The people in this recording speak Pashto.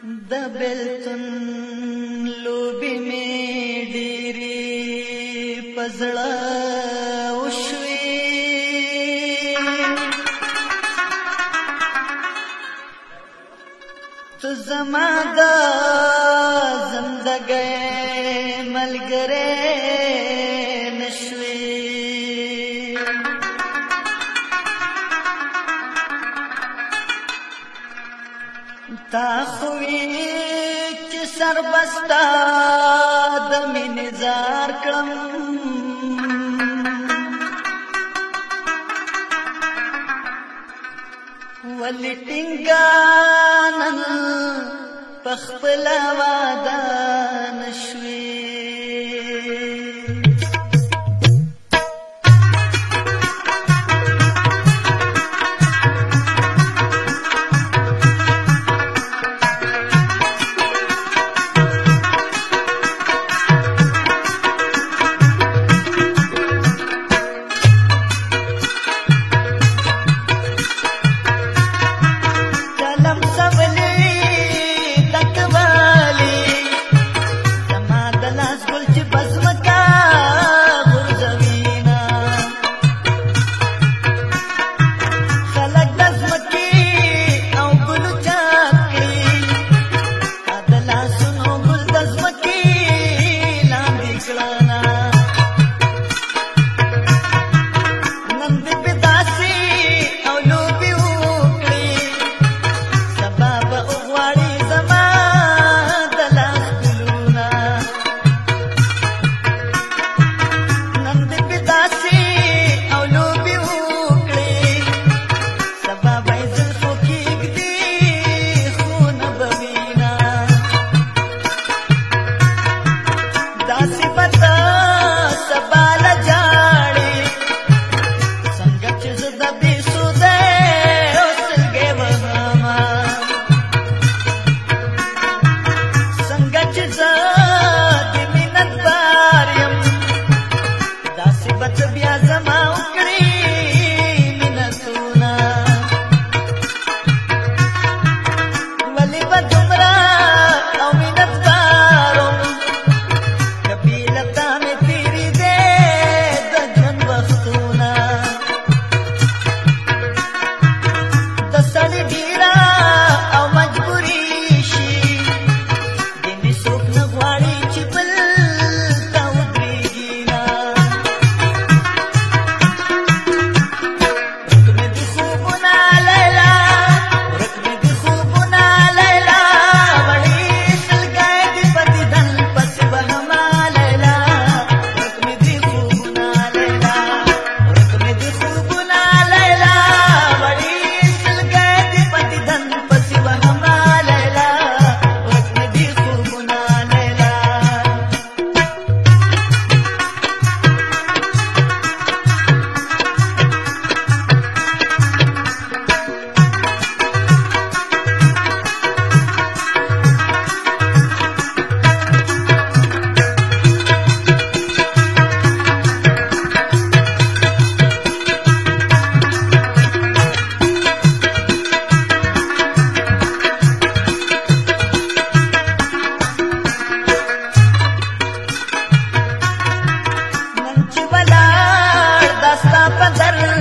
د بلتون لوبي مې ډېری پزړه وشوي تو زما د زندګۍ ملګری نشوي تا خو ګر بستا د مين زار کړم ولټنګا نن پخپل واده نشوي रास्ता बदल